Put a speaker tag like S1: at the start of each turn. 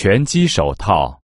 S1: 拳击手套。